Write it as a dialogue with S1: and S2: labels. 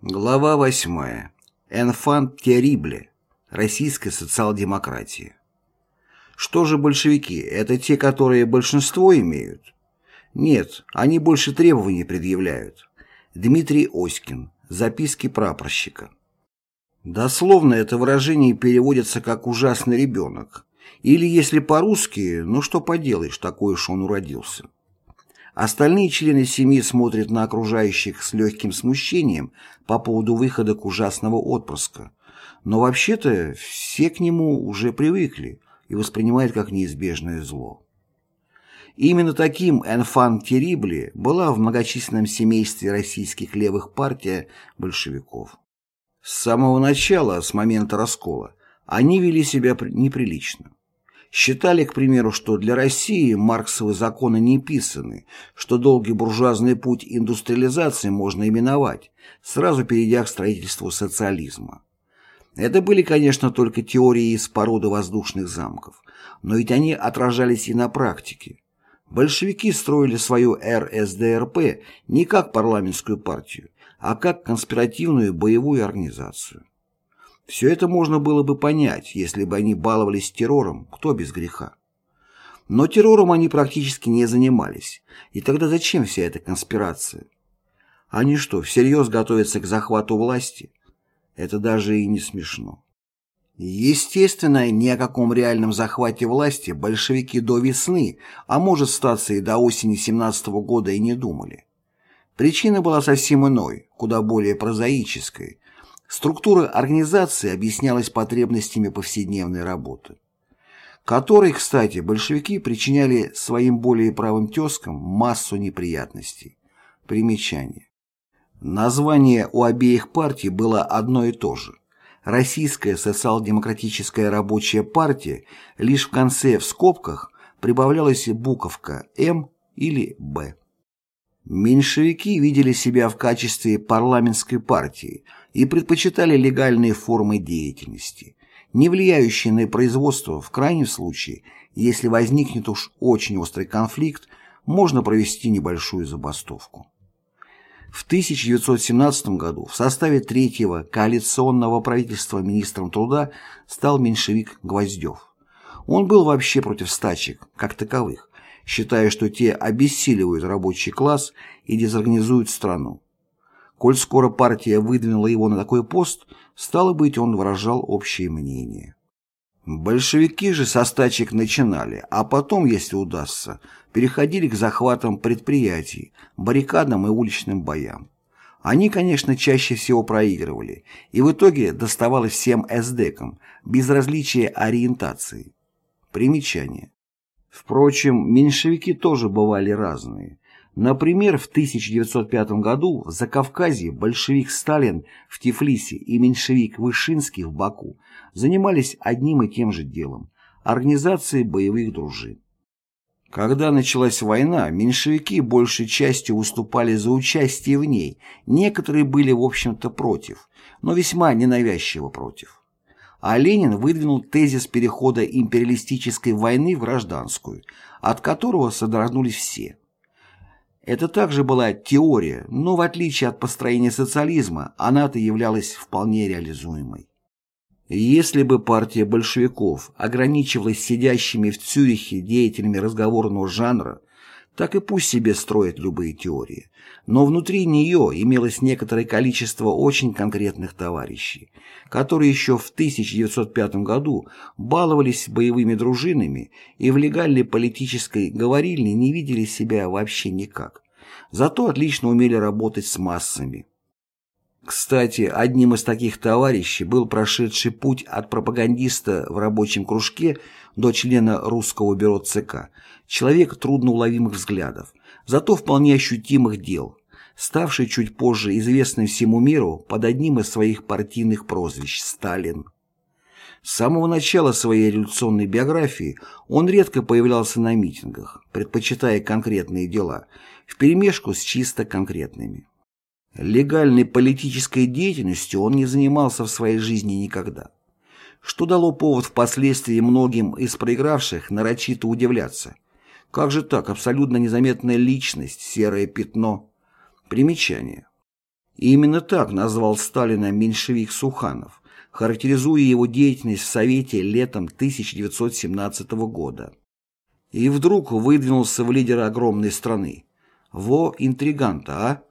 S1: Глава 8. Энфант Терибле. Российская социал-демократия. Что же большевики? Это те, которые большинство имеют? Нет, они больше требований предъявляют. Дмитрий Оськин. Записки прапорщика. Дословно это выражение переводится как «ужасный ребенок». Или, если по-русски, ну что поделаешь, такой уж он уродился. Остальные члены семьи смотрят на окружающих с легким смущением по поводу выхода к ужасного отпрыска. Но вообще-то все к нему уже привыкли и воспринимают как неизбежное зло. Именно таким «энфан терибли» была в многочисленном семействе российских левых партий большевиков. С самого начала, с момента раскола, они вели себя неприлично. Считали, к примеру, что для России марксовые законы не писаны, что долгий буржуазный путь индустриализации можно именовать, сразу перейдя к строительству социализма. Это были, конечно, только теории из породы воздушных замков, но ведь они отражались и на практике. Большевики строили свою РСДРП не как парламентскую партию, а как конспиративную боевую организацию. Все это можно было бы понять, если бы они баловались террором, кто без греха. Но террором они практически не занимались, и тогда зачем вся эта конспирация? Они что, всерьез готовятся к захвату власти? Это даже и не смешно. Естественно, ни о каком реальном захвате власти большевики до весны, а может статься и до осени 17 -го года и не думали. Причина была совсем иной, куда более прозаической, Структура организации объяснялась потребностями повседневной работы, которой, кстати, большевики причиняли своим более правым тезкам массу неприятностей. Примечание. Название у обеих партий было одно и то же. Российская социал-демократическая рабочая партия лишь в конце в скобках прибавлялась буковка «М» или «Б». Меньшевики видели себя в качестве парламентской партии и предпочитали легальные формы деятельности, не влияющие на производство в крайнем случае, если возникнет уж очень острый конфликт, можно провести небольшую забастовку. В 1917 году в составе третьего коалиционного правительства министром труда стал меньшевик Гвоздев. Он был вообще против стачек, как таковых, считая, что те обессиливают рабочий класс и дезорганизуют страну. Коль скоро партия выдвинула его на такой пост, стало быть, он выражал общее мнение. Большевики же со стачек начинали, а потом, если удастся, переходили к захватам предприятий, баррикадам и уличным боям. Они, конечно, чаще всего проигрывали, и в итоге доставалось всем эсдекам, без различия ориентации. Примечание. Впрочем, меньшевики тоже бывали разные. Например, в 1905 году в Закавказье большевик Сталин в Тифлисе и меньшевик Вышинский в Баку занимались одним и тем же делом – организацией боевых дружин. Когда началась война, меньшевики большей частью выступали за участие в ней, некоторые были, в общем-то, против, но весьма ненавязчиво против а Ленин выдвинул тезис перехода империалистической войны в гражданскую, от которого содрогнулись все. Это также была теория, но в отличие от построения социализма, она-то являлась вполне реализуемой. Если бы партия большевиков ограничивалась сидящими в Цюрихе деятелями разговорного жанра, так и пусть себе строят любые теории. Но внутри нее имелось некоторое количество очень конкретных товарищей, которые еще в 1905 году баловались боевыми дружинами и в легальной политической говорильне не видели себя вообще никак. Зато отлично умели работать с массами. Кстати, одним из таких товарищей был прошедший путь от пропагандиста в рабочем кружке до члена русского бюро ЦК, человек трудноуловимых взглядов, зато вполне ощутимых дел, ставший чуть позже известным всему миру под одним из своих партийных прозвищ – Сталин. С самого начала своей революционной биографии он редко появлялся на митингах, предпочитая конкретные дела, вперемешку с чисто конкретными. Легальной политической деятельностью он не занимался в своей жизни никогда, что дало повод впоследствии многим из проигравших нарочито удивляться. Как же так, абсолютно незаметная личность, серое пятно? Примечание. И именно так назвал Сталина меньшевик Суханов, характеризуя его деятельность в Совете летом 1917 года. И вдруг выдвинулся в лидеры огромной страны. Во интриганта, а?